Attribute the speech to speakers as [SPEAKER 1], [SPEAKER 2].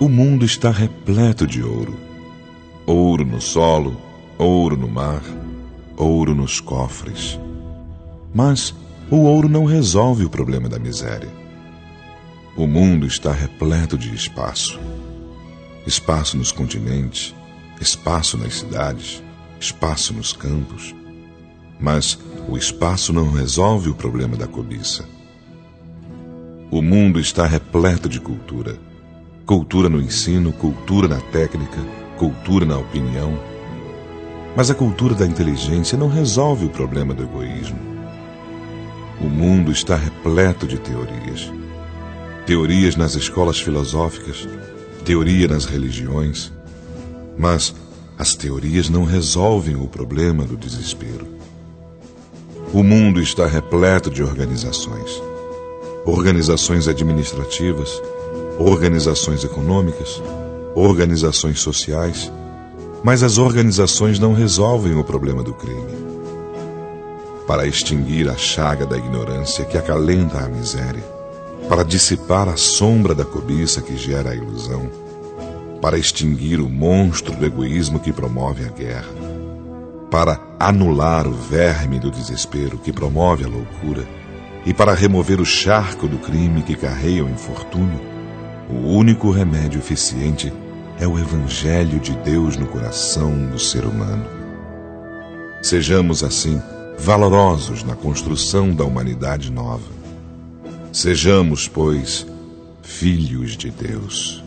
[SPEAKER 1] O mundo está repleto de ouro. Ouro no solo, ouro no mar, ouro nos cofres. Mas o ouro não resolve o problema da miséria. O mundo está repleto de espaço. Espaço nos continentes, espaço nas cidades, espaço nos campos. Mas o espaço não resolve o problema da cobiça. O mundo está repleto de cultura. Cultura no ensino, cultura na técnica, cultura na opinião. Mas a cultura da inteligência não resolve o problema do egoísmo. O mundo está repleto de teorias. Teorias nas escolas filosóficas, teoria nas religiões. Mas as teorias não resolvem o problema do desespero. O mundo está repleto de organizações. Organizações administrativas, organizações econômicas, organizações sociais, mas as organizações não resolvem o problema do crime. Para extinguir a chaga da ignorância que acalenta a miséria, para dissipar a sombra da cobiça que gera a ilusão, para extinguir o monstro do egoísmo que promove a guerra, para anular o verme do desespero que promove a loucura e para remover o charco do crime que carreia o infortúnio, o único remédio eficiente é o Evangelho de Deus no coração do ser humano. Sejamos, assim, valorosos na construção da humanidade nova. Sejamos, pois, filhos de Deus.